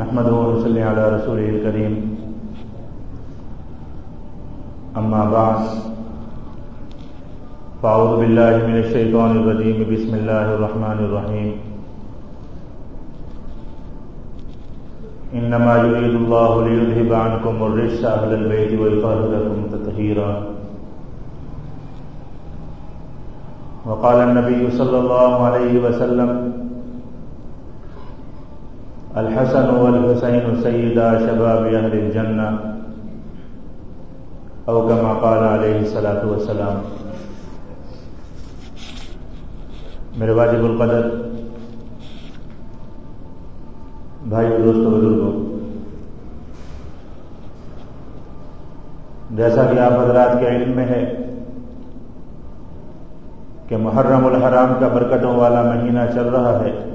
نحمد ونصلي على رسوله الكريم. أما بعد، فأعوذ بالله من الشيطان الرجيم. بسم الله الرحمن الرحيم. إنما يريد الله ليذهب عنكم الرجس أهل البيت ويطهركم تطهيرا. وقال النبي صلى الله عليه وسلم الحسن والحسين سيدا شباب أهل الجنة أو كما قال عليه الصلاة والسلام۔ میرے واجب القدر، بھائی دوستوں بزرگوں جیسا کہ آپ حضرات کے علم میں ہے کہ محرم الحرام کا برکتوں والا مہینہ چل رہا ہے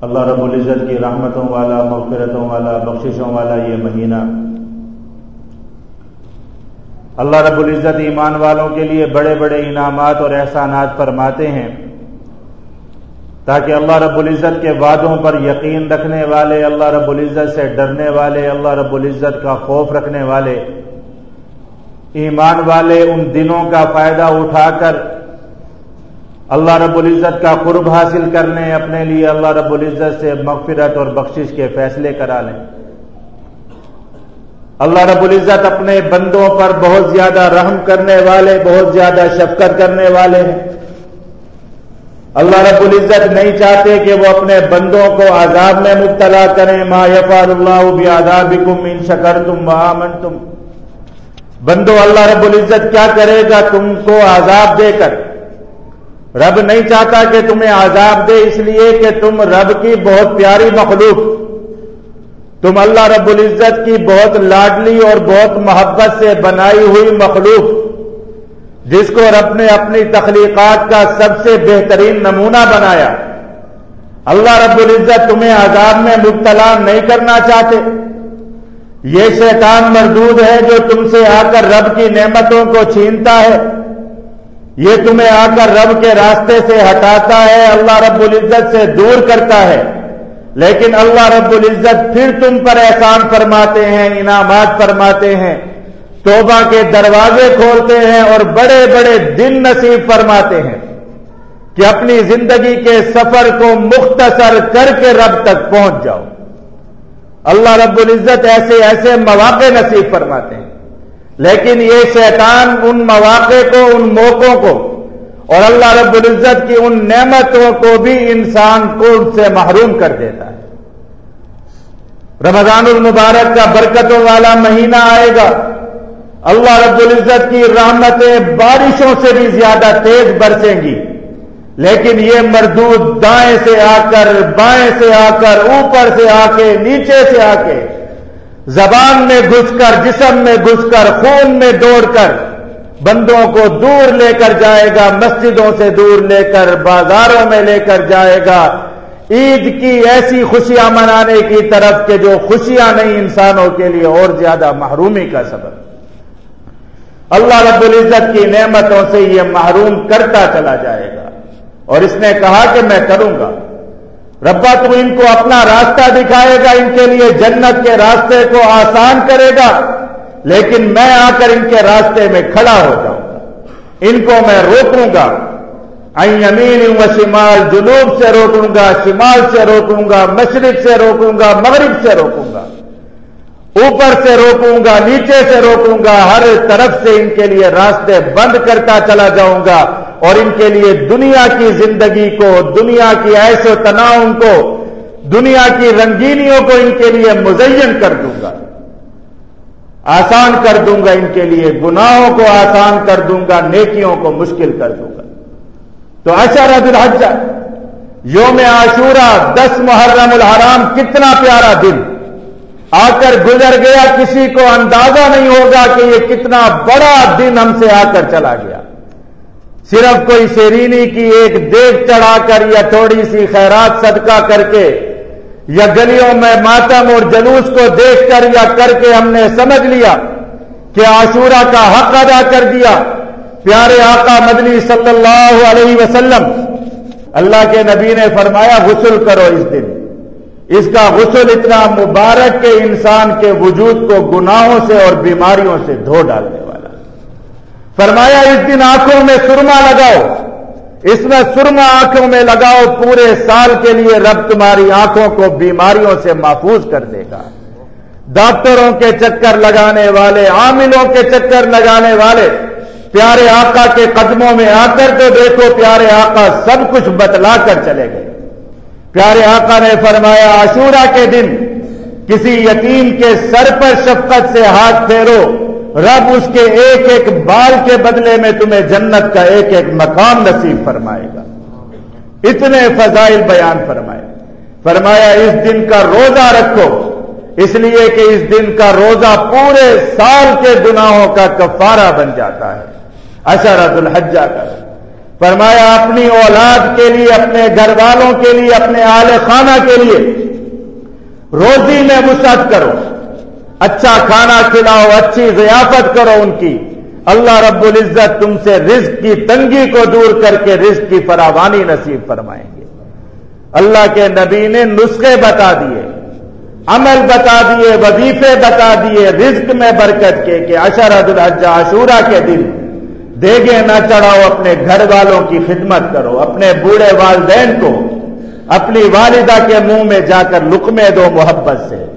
اللہ رب العزت کی رحمتوں والا، مغفرتوں والا، بخششوں والا یہ مہینہ۔ اللہ رب العزت ایمان والوں کے لیے بڑے بڑے انعامات اور احسانات فرماتے ہیں۔ تاکہ اللہ رب العزت کے وعدوں پر یقین رکھنے والے، اللہ رب العزت سے ڈرنے والے، اللہ رب العزت کا خوف رکھنے والے۔ ایمان والے ان دنوں کا فائدہ اٹھا کر اللہ رب العزت کا قرب حاصل کرنے اپنے لیے اللہ رب العزت سے مغفرت اور بخشش کے فیصلے کرا لیں۔ اللہ رب العزت اپنے بندوں پر بہت زیادہ رحم کرنے والے، بہت زیادہ شفقت کرنے والے ہیں۔ اللہ رب العزت نہیں چاہتے کہ وہ اپنے بندوں کو عذاب میں مبتلا کریں۔ ما یفار اللہ بھی ان شکر تم وامن تم بندو، اللہ رب العزت کیا کرے گا؟ تم کو عذاب دے کر۔ رب نہیں چاہتا کہ تمہیں عذاب دے، اس لیے کہ تم رب کی بہت پیاری مخلوق۔ تم اللہ رب العزت کی بہت لاڈلی اور بہت محبت سے بنائی ہوئی مخلوق، جس کو رب نے اپنی تخلیقات کا سب سے بہترین نمونہ بنایا۔ اللہ رب العزت تمہیں عذاب میں مبتلا نہیں کرنا چاہتے۔ یہ شیطان مردود ہے جو تم سے آ کر رب کی نعمتوں کو چھینتا ہے۔ یہ تمہیں آ کر رب کے راستے سے ہٹاتا ہے، اللہ رب العزت سے دور کرتا ہے۔ لیکن اللہ رب العزت پھر تم پر احسان فرماتے ہیں، انعامات فرماتے ہیں۔ توبہ کے دروازے کھولتے ہیں اور بڑے بڑے دن نصیب فرماتے ہیں کہ اپنی زندگی کے سفر کو مختصر کر کے رب تک پہنچ جاؤ۔ اللہ رب العزت ایسے ایسے مواقع نصیب فرماتے ہیں۔ لیکن یہ شیطان ان مواقع کو، ان موقعوں کو اور اللہ رب العزت کی ان نعمتوں کو بھی انسان کو ان سے محروم کر دیتا ہے۔ رمضان المبارک کا برکتوں والا مہینہ آئے گا۔ اللہ رب العزت کی رحمتیں بارشوں سے بھی زیادہ تیز برسیں گی۔ لیکن یہ مردود دائیں سے آ کر، بائیں سے آ کر، اوپر سے آ کے، نیچے سے آ کے زبان میں گھس کر، جسم میں گھس کر، خون میں دوڑ کر بندوں کو دور لے کر جائے گا، مسجدوں سے دور لے کر، بازاروں میں لے کر جائے گا۔ عید کی ایسی خوشیاں منانے کی طرف کہ جو خوشیاں نہیں انسانوں کے لیے اور زیادہ محرومی کا سبب۔ اللہ رب العزت کی نعمتوں سے یہ محروم کرتا چلا جائے گا۔ اور اس نے کہا کہ میں کروں گا۔ ربا تو ان کو اپنا راستہ دکھائے گا، ان کے لیے جنت کے راستے کو آسان کرے گا، لیکن میں آ کر ان کے راستے میں کھڑا ہو جاؤں گا۔ ان کو میں روکوں گا۔ امین و شمال، جنوب سے روکوں گا، شمال سے روکوں گا، مشرق سے روکوں گا، مغرب سے روکوں گا۔ اوپر سے روکوں گا، نیچے سے روکوں گا، ہر طرف سے ان کے لیے راستے بند کرتا چلا جاؤں گا۔ اور ان کے لیے دنیا کی زندگی کو، دنیا کی ایش و تناؤ کو، دنیا کی رنگینیوں کو ان کے لیے مزین کر دوں گا۔ آسان کر دوں گا ان کے لیے، گناہوں کو آسان کر دوں گا، نیکیوں کو مشکل کر دوں گا۔ تو اشرد الحج یوم عاشورہ، دس محرم الحرام، کتنا پیارا دن۔ آ کر گزر گیا، کسی کو اندازہ نہیں ہوگا کہ یہ کتنا بڑا دن ہم سے آ کر چلا گیا۔ صرف کوئی شیرینی کی ایک دیگ چڑھا کر یا تھوڑی سی خیرات صدقہ کر کے یا گلیوں میں ماتم اور جلوس کو دیکھ کر یا کر کے ہم نے سمجھ لیا کہ عاشورہ کا حق ادا کر دیا۔ پیارے آقا مدنی صلی اللہ علیہ وسلم، اللہ کے نبی نے فرمایا، غسل کرو اس دن۔ اس کا غسل اتنا مبارک کے انسان کے وجود کو گناہوں سے اور بیماریوں سے دھو ڈالنے والا فرمایا، اس دن آنکھوں میں سرما لگاؤ۔ اس میں سرما آنکھوں میں لگاؤ، پورے سال کے لیے رب تمہاری آنکھوں کو بیماریوں سے محفوظ کر دے گا۔ ڈاکٹروں کے چکر لگانے والے، عاملوں کے چکر لگانے والے، پیارے آقا کے قدموں میں آ کر تو دیکھو، پیارے آقا سب کچھ بتلا کر چلے گئے۔ پیارے آقا نے فرمایا، عاشورہ کے دن کسی یتیم کے سر پر شفقت سے ہاتھ پھیرو۔ رب اس کے ایک ایک بال کے بدلے میں تمہیں جنت کا ایک ایک مقام نصیب فرمائے گا۔ اتنے فضائل بیان فرمائے۔ فرمایا، اس دن کا روزہ رکھو۔ اس لیے کہ اس دن کا روزہ پورے سال کے گناہوں کا کفارہ بن جاتا ہے۔ اشرت الحجہ کا۔ فرمایا، اپنی اولاد کے لیے، اپنے گھر والوں کے لیے، اپنے آل خانہ کے لیے روزی میں وسعت کرو۔ اچھا کھانا کھلاؤ، اچھی ضیافت کرو ان کی۔ اللہ رب العزت تم سے رزق کی تنگی کو دور کر کے رزق کی فراوانی نصیب فرمائیں گے۔ اللہ کے نبی نے نسخے بتا دیے، عمل بتا دیے، وظیفے بتا دیے، رزق میں برکت کے کہ اشرد الحج عاشورہ کے دن دیگے نہ چڑھاؤ، اپنے گھر والوں کی خدمت کرو، اپنے بوڑھے والدین کو، اپنی والدہ کے منہ میں جا کر لکمے دو محبت سے۔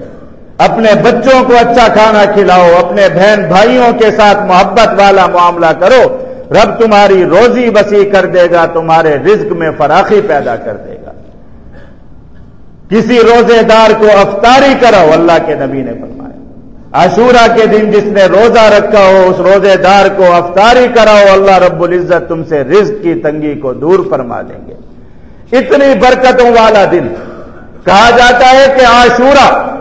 اپنے بچوں کو اچھا کھانا کھلاؤ، اپنے بہن بھائیوں کے ساتھ محبت والا معاملہ کرو۔ رب تمہاری روزی وسیع کر دے گا، تمہارے رزق میں فراخی پیدا کر دے گا۔ کسی روزے دار کو افطاری کرو اللہ کے نبی نے فرمایا۔ عاشورہ کے دن جس نے روزہ رکھا ہو، اس روزے دار کو افطاری کراؤ، اللہ رب العزت تم سے رزق کی تنگی کو دور فرما دیں گے۔ اتنی برکتوں والا دن۔ کہا جاتا ہے کہ عاشورہ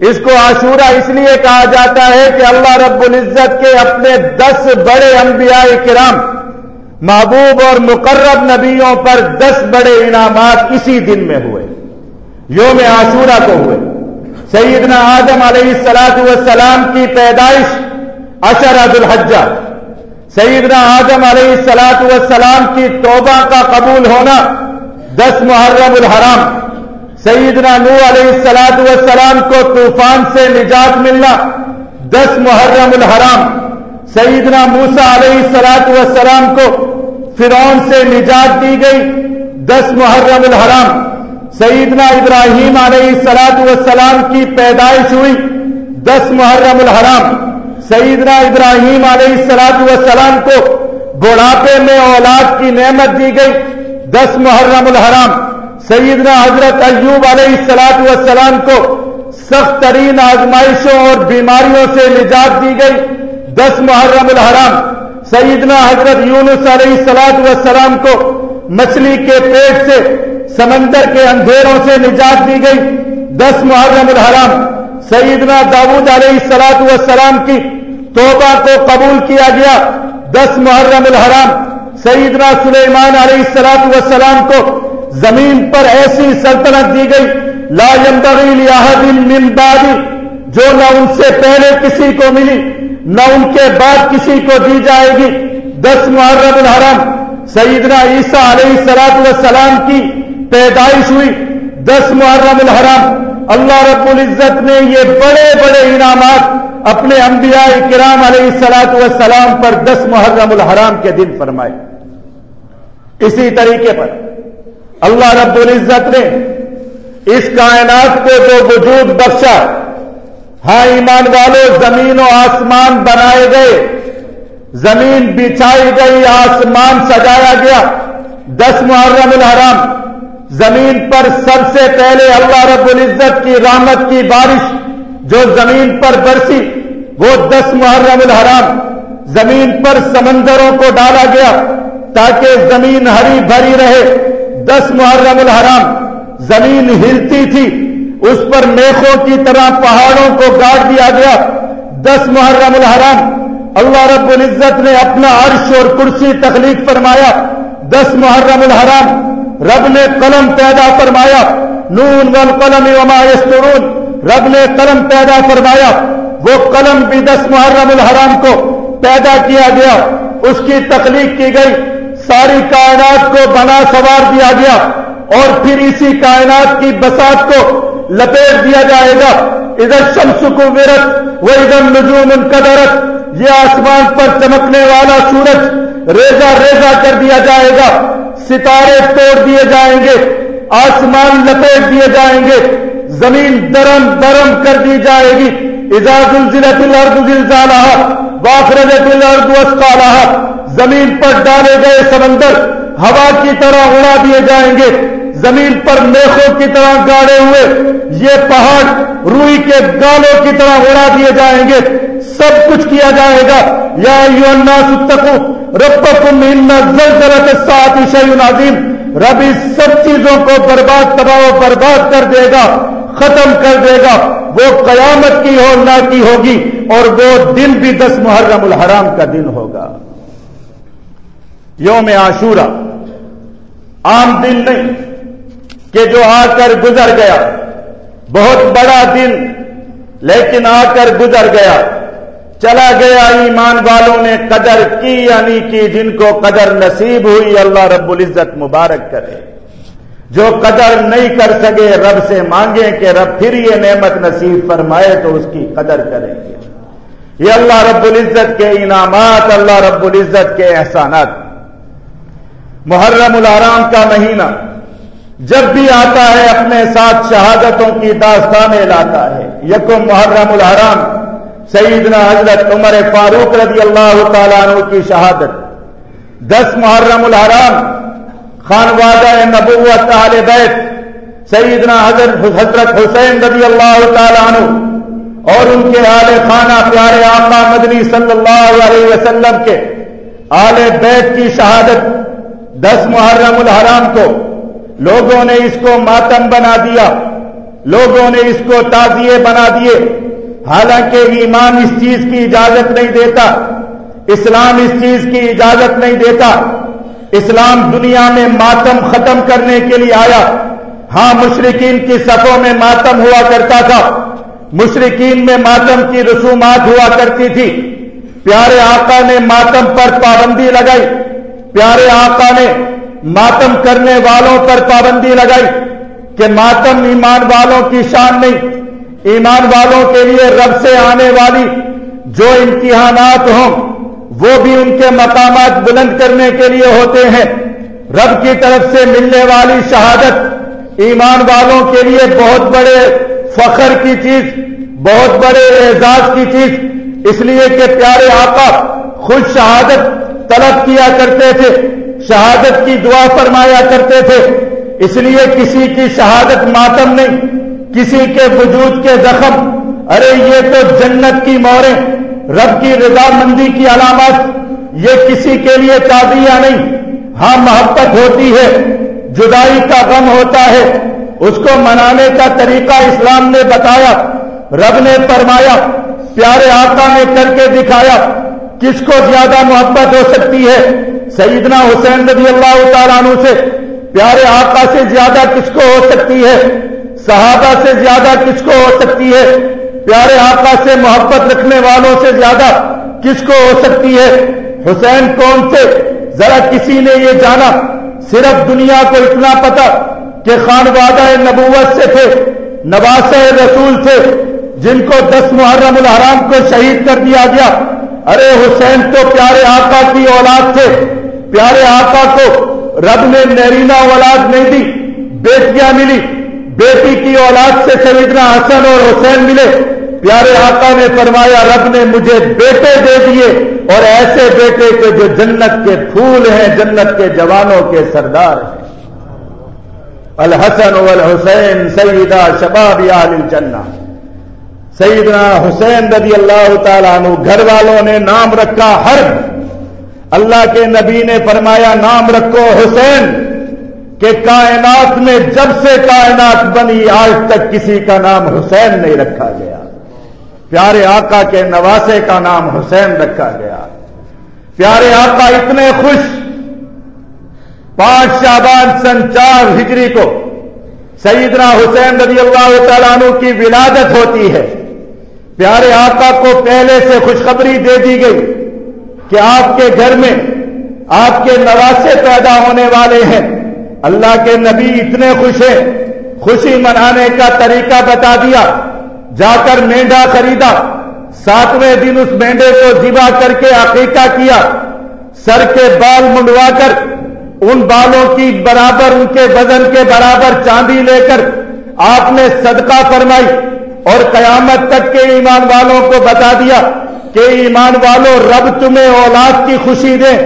اس کو عاشورہ اس لیے کہا جاتا ہے کہ اللہ رب العزت کے اپنے دس بڑے انبیاء کرام، محبوب اور مقرب نبیوں پر دس بڑے انعامات اسی دن میں ہوئے، یوم عاشورہ کو ہوئے۔ سیدنا آدم علیہ السلاط والسلام کی پیدائش اشرد الحجہ سیدنا آدم علیہ السلاط والسلام کی توبہ کا قبول ہونا دس محرم الحرام۔ سیدنا نو علیہ السلاط والسلام کو طوفان سے نجات ملنا دس محرم الحرام۔ سیدنا موسا علیہ السلاط والسلام کو فرعون سے نجات دی گئی دس محرم الحرام۔ سیدنا ابراہیم علیہ السلاط والسلام کی پیدائش ہوئی دس محرم الحرام۔ سیدنا ابراہیم علیہ السلاط والسلام کو بڑھاپے میں اولاد کی نعمت دی گئی دس محرم الحرام۔ سیدنا حضرت ایوب علیہ السلاط والسلام کو سخت ترین آزمائشوں اور بیماریوں سے نجات دی گئی۔ دس محرم الحرام، سیدنا حضرت یونس علیہ السلاط والسلام کو مچھلی کے پیٹ سے، سمندر کے اندھیروں سے نجات دی گئی۔ دس محرم الحرام، سیدنا داود علیہ السلاط والسلام کی توبہ کو قبول کیا گیا۔ دس محرم الحرام، سیدنا سلیمان علیہ السلاط والسلام کو زمین پر ایسی سلطنت دی گئی، لا ينبغي من بعد جو نہ ان سے پہلے کسی کو ملی، نہ ان کے بعد کسی کو دی جائے گی۔ دس محرم الحرام، سیدنا عیسیٰ علیہ السلاط والسلام کی پیدائش ہوئی۔ دس محرم الحرام، اللہ رب العزت نے یہ بڑے بڑے انعامات اپنے انبیاء کرام علیہ السلاط والسلام پر دس محرم الحرام کے دن فرمائے۔ اسی طریقے پر اللہ رب العزت نے اس کائنات کو جو وجود بخشا ہاں ایمان والوں زمین و آسمان بنائے گئے، زمین بچھائی گئی، آسمان سجایا گیا۔ دس محرم الحرام، زمین پر سب سے پہلے اللہ رب العزت کی رحمت کی بارش جو زمین پر برسی، وہ دس محرم الحرام، زمین پر سمندروں کو ڈالا گیا تاکہ زمین ہری بھری رہے۔ دس محرم الحرام، زمین ہلتی تھی، اس پر میخوں کی طرح پہاڑوں کو گاڑ دیا گیا۔ دس محرم الحرام، اللہ رب العزت نے اپنا عرش اور کرسی تخلیق فرمایا۔ دس محرم الحرام، رب نے قلم پیدا فرمایا۔ نون ول قلم وما یسترون رب نے قلم پیدا فرمایا۔ وہ قلم بھی دس محرم الحرام کو پیدا کیا گیا۔ اس کی تخلیق کی گئی۔ ساری کائنات کو بنا سوار دیا گیا اور پھر اسی کائنات کی بسات کو لپیٹ دیا جائے گا۔ ادھر شمس کو ورت وہ ادھر نجوم ان یہ آسمان پر چمکنے والا سورج ریزا ریزا کر دیا جائے گا۔ ستارے توڑ دیے جائیں گے، آسمان لپیٹ دیے جائیں گے۔ زمین درم درم کر دی جائے گی۔ اجاز الزلت الارض زلزالہ واخرجت الارض اسقالہ زمین پر ڈالے گئے سمندر ہوا کی طرح اڑا دیے جائیں گے۔ زمین پر میخوں کی طرح گاڑے ہوئے۔ یہ پہاڑ روئی کے گالوں کی طرح اڑا دیے جائیں گے۔ سب کچھ کیا جائے گا۔ یا یو ستکو رب کم زلزلت سات شعین عظیم۔ رب اس سب چیزوں کو برباد، تباہ و برباد کر دے گا، ختم کر دے گا۔ وہ قیامت کی ہو نہ کی ہوگی اور وہ دن بھی دس محرم الحرام کا دن ہوگا۔ یوم عاشورہ، عام دن نہیں کہ جو آ کر گزر گیا۔ بہت بڑا دن، لیکن آ کر گزر گیا۔ چلا گیا ایمان والوں نے قدر کی یعنی کی جن کو قدر نصیب ہوئی، اللہ رب العزت مبارک کرے۔ جو قدر نہیں کر سکے، رب سے مانگے کہ رب پھر یہ نعمت نصیب فرمائے تو اس کی قدر کریں گے۔ یہ اللہ رب العزت کے انعامات، اللہ رب العزت کے احسانات۔ محرم الحرام کا مہینہ جب بھی آتا ہے اپنے ساتھ شہادتوں کی داستانیں لاتا ہے۔ یکم محرم الحرام۔ سیدنا حضرت عمر فاروق رضی اللہ تعالیٰ عنہ کی شہادت۔ دس محرم الحرام۔ خانوادہ نبوت اہل بیت۔ سیدنا حضرت حضرت حسین رضی اللہ تعالیٰ عنہ۔ اور ان کے آل خانہ پیارے آقا مدنی صلی اللہ علیہ وسلم کے۔ آل بیت کی شہادت۔ دس محرم الحرام کو لوگوں نے اس کو ماتم بنا دیا، لوگوں نے اس کو تازیے بنا دیے۔ حالانکہ ایمان اس چیز کی اجازت نہیں دیتا، اسلام اس چیز کی اجازت نہیں دیتا۔ اسلام دنیا میں ماتم ختم کرنے کے لیے آیا۔ ہاں مشرقین کی صفوں میں ماتم ہوا کرتا تھا۔ مشرقین میں ماتم کی رسومات ہوا کرتی تھی۔ پیارے آقا نے ماتم پر پابندی لگائی۔ پیارے آقا نے ماتم کرنے والوں پر پابندی لگائی کہ ماتم ایمان والوں کی شان نہیں، ایمان والوں کے لیے رب سے آنے والی جو امتحانات ہوں، وہ بھی ان کے مقامات بلند کرنے کے لیے ہوتے ہیں۔ رب کی طرف سے ملنے والی شہادت ایمان والوں کے لیے بہت بڑے فخر کی چیز، بہت بڑے اعزاز کی چیز۔ اس لیے کہ پیارے آقا خود شہادت طلب کیا کرتے تھے، شہادت کی دعا فرمایا کرتے تھے۔ اس لیے کسی کی شہادت ماتم نہیں، کسی کے وجود کے زخم۔ ارے، یہ تو جنت کی موریں رب کی رضامندی کی علامات۔ یہ کسی کے لیے تعدیہ نہیں ہاں محبت ہوتی ہے، جدائی کا غم ہوتا ہے۔ اس کو منانے کا طریقہ اسلام نے بتایا، رب نے فرمایا، پیارے آقا نے کر کے دکھایا۔ کس کو زیادہ محبت ہو سکتی ہے، سیدنا حسین رضی اللہ تعالیٰ عنہ سے، پیارے آقا سے زیادہ کس کو ہو سکتی ہے؟ صحابہ سے زیادہ کس کو ہو سکتی ہے؟ پیارے آقا سے محبت رکھنے والوں سے زیادہ کس کو ہو سکتی ہے؟ حسین کون سے؟ ذرا کسی نے یہ جانا۔ صرف دنیا کو اتنا پتا کہ خانوادہ نبوت سے تھے نواز رسول سے، جن کو دس محرم الحرام کو شہید کر دیا گیا۔ ارے حسین تو پیارے آقا کی اولاد تھے۔ پیارے آقا کو رب نے نیرینا اولاد نہیں دی، بیٹیاں ملی۔ بیٹی کی اولاد سے سیدنا حسن اور حسین ملے۔ پیارے آقا نے فرمایا، رب نے مجھے بیٹے دے دیے اور ایسے بیٹے کے جو جنت کے پھول ہیں، جنت کے جوانوں کے سردار ہیں۔ الحسن والحسین سیدہ شباب آل الجنہ۔ سیدنا حسین رضی اللہ تعالیٰ عنہ، گھر والوں نے نام رکھا ہر اللہ کے نبی نے فرمایا، نام رکھو حسین، کہ کائنات میں جب سے کائنات بنی، آج تک کسی کا نام حسین نہیں رکھا گیا۔ پیارے آقا کے نواسے کا نام حسین رکھا گیا۔ پیارے آقا، اتنے خوش۔ پانچ شابان سن چار ہجری کو سیدنا حسین رضی اللہ تعالیٰ عنہ کی ولادت ہوتی ہے۔ پیارے آقا کو پہلے سے خوشخبری دے دی گئی کہ آپ کے گھر میں آپ کے نواسے پیدا ہونے والے ہیں۔ اللہ کے نبی اتنے خوش ہیں، خوشی منانے کا طریقہ بتا دیا۔ جا کر مینڈا خریدا۔ ساتویں دن اس مینڈے کو ذبح کر کے عقیقہ کیا۔ سر کے بال منڈوا کر ان بالوں کی برابر، ان کے وزن کے برابر چاندی لے کر آپ نے صدقہ فرمائی۔ اور قیامت تک کے ایمان والوں کو بتا دیا کہ ایمان والوں رب تمہیں اولاد کی خوشی دیں،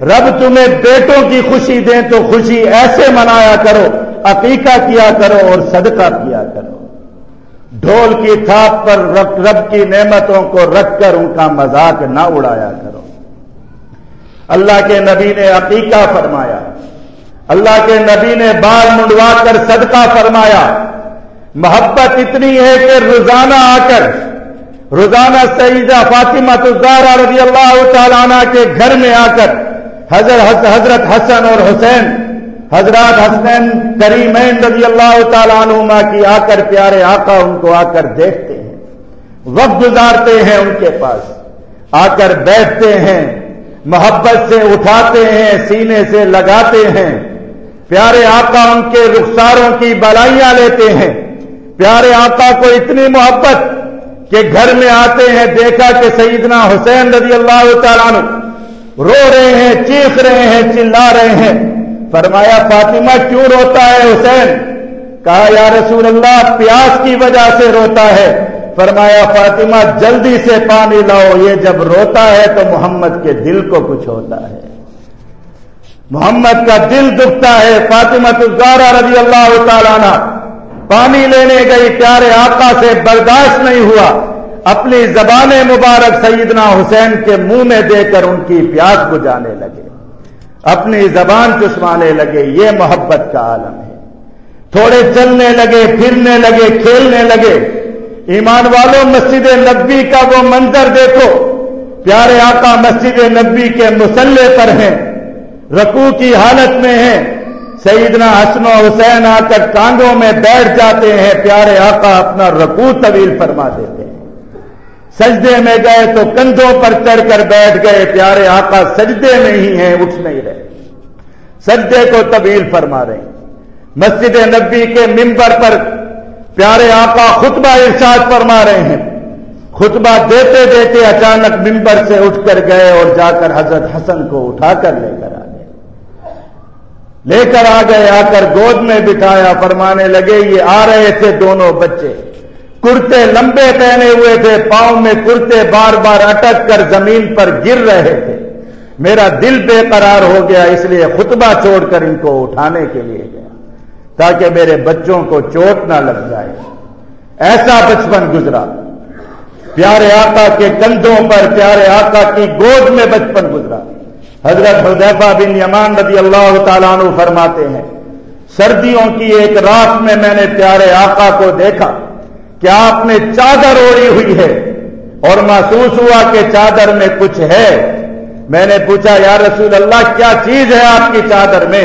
رب تمہیں بیٹوں کی خوشی دیں تو خوشی ایسے منایا کرو، عقیقہ کیا کرو اور صدقہ کیا کرو۔ ڈھول کی تھاپ پر رب کی نعمتوں کو رکھ کر ان کا مذاق نہ اڑایا کرو۔ اللہ کے نبی نے عقیقہ فرمایا۔ اللہ کے نبی نے بال منڈوا کر صدقہ فرمایا۔ محبت اتنی ہے کہ روزانہ آ کر روزانہ سیدہ فاطمہ تزارا رضی اللہ تعالیٰ عنہ کے گھر میں آ کر حضرت حضرت حسن اور حسین، حضرات حسین کریمین رضی اللہ تعالیٰ عنہما کی آ کر پیارے آقا ان کو آ کر دیکھتے ہیں۔ وقت گزارتے ہیں ان کے پاس، آ کر بیٹھتے ہیں، محبت سے اٹھاتے ہیں، سینے سے لگاتے ہیں۔ پیارے آقا ان کے رخساروں کی بلائیاں لیتے ہیں۔ پیارے آقا کو اتنی محبت کہ گھر میں آتے ہیں، دیکھا کہ سیدنا حسین رضی اللہ تعالیٰ عنہ رو رہے ہیں، چیخ رہے ہیں، چلا رہے ہیں۔ فرمایا، فاطمہ کیوں روتا ہے حسین؟ کہا، یا رسول اللہ، پیاس کی وجہ سے روتا ہے۔ فرمایا، فاطمہ، جلدی سے پانی لاؤ، یہ جب روتا ہے تو محمد کے دل کو کچھ ہوتا ہے۔ محمد کا دل دکھتا ہے، فاطمہ تزارا رضی اللہ تعالیٰ پانی لینے گئی پیارے آقا سے برداشت نہیں ہوا۔ اپنی زبان مبارک سیدنا حسین کے منہ میں دے کر ان کی پیاس بجانے لگے۔ اپنی زبان چسمانے لگے، یہ محبت کا عالم ہے۔ تھوڑے چلنے لگے، پھرنے لگے، کھیلنے لگے۔ ایمان والوں مسجد نبی کا وہ منظر دیکھو۔ پیارے آقا، مسجد نبی کے مسلح پر ہیں۔ رکو کی حالت میں ہیں۔ سیدنا حسن و حسین آ کر کانگوں میں بیٹھ جاتے ہیں، پیارے آقا اپنا رکو طویل فرما دیتے ہیں۔ سجدے میں گئے تو کندھوں پر چڑھ کر بیٹھ گئے، پیارے آقا سجدے میں ہی ہیں، اٹھ نہیں رہے۔ سجدے کو طویل فرما رہے ہیں۔ مسجد نبی کے ممبر پر پیارے آقا خطبہ ارشاد فرما رہے ہیں۔ خطبہ دیتے دیتے اچانک ممبر سے اٹھ کر گئے اور جا کر حضرت حسن کو اٹھا کر لے کر آ گئے لے کر آ گئے، آ کر گود میں بٹھایا، فرمانے لگے، یہ آ رہے تھے دونوں بچے۔ کرتے لمبے پہنے ہوئے تھے، پاؤں میں کرتے بار بار اٹک کر زمین پر گر رہے تھے۔ میرا دل بے قرار ہو گیا، اس لیے خطبہ چھوڑ کر ان کو اٹھانے کے لیے گیا۔ تاکہ میرے بچوں کو چوٹ نہ لگ جائے۔ ایسا بچپن گزرا۔ پیارے آقا کے کندھوں پر، پیارے آقا کی گود میں بچپن گزرا۔ حضرت حذیفہ بن یمان رضی اللہ تعالیٰ عنہ فرماتے ہیں، سردیوں کی ایک رات میں میں نے پیارے آقا کو دیکھا کیا آپ نے چادر اوڑی ہوئی ہے اور محسوس ہوا کہ چادر میں کچھ ہے۔ میں نے پوچھا، یا رسول اللہ، کیا چیز ہے آپ کی چادر میں؟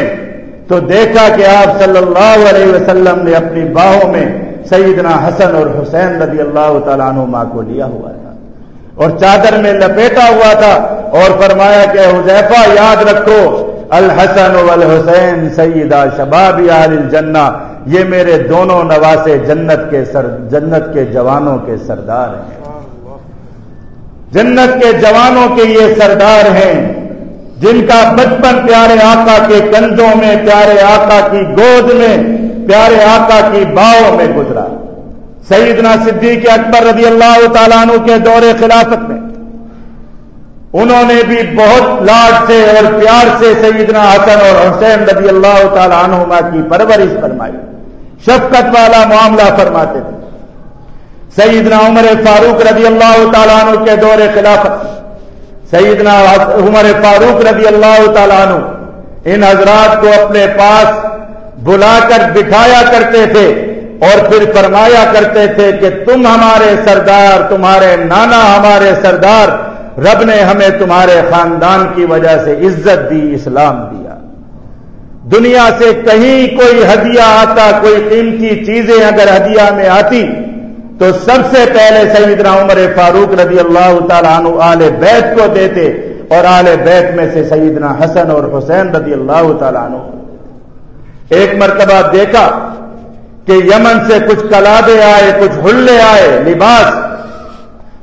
تو دیکھا کہ آپ صلی اللہ علیہ وسلم نے اپنی باہوں میں سیدنا حسن اور حسین رضی اللہ تعالیٰ عنہ کو لیا ہوا تھا اور چادر میں لپیٹا ہوا تھا اور فرمایا کہ حذیفہ، یاد رکھو، الحسن والحسین سیدہ شباب آل الجنہ، یہ میرے دونوں نواسے جنت کے سر، جنت کے جوانوں کے سردار ہیں۔ جنت کے جوانوں کے یہ سردار ہیں جن کا بچپن پیارے آقا کے کندھوں میں، پیارے آقا کی گود میں، پیارے آقا کی باؤں میں گزرا۔ سیدنا صدیق اکبر رضی اللہ تعالیٰ عنہ کے دور خلافت میں انہوں نے بھی بہت لاڈ سے اور پیار سے سیدنا حسن اور حسین رضی اللہ تعالیٰ عنہما کی پرورش فرمائی، شفقت والا معاملہ فرماتے تھے۔ سیدنا عمر فاروق رضی اللہ تعالیٰ عنہ کے دور خلافت سیدنا عمر فاروق رضی اللہ تعالیٰ عنہ ان حضرات کو اپنے پاس بلا کر بٹھایا کرتے تھے۔ اور پھر فرمایا کرتے تھے کہ تم ہمارے سردار، تمہارے نانا ہمارے سردار، رب نے ہمیں تمہارے خاندان کی وجہ سے عزت دی، اسلام دیا۔ دنیا سے کہیں کوئی ہدیہ آتا، کوئی قیمتی چیزیں اگر ہدیہ میں آتی، تو سب سے پہلے سیدنا عمر فاروق رضی اللہ تعالیٰ عنہ آل بیت کو دیتے اور آل بیت میں سے سیدنا حسن اور حسین رضی اللہ تعالیٰ عنہ۔ ایک مرتبہ دیکھا کہ یمن سے کچھ کلادے آئے، کچھ ہلے آئے، لباس۔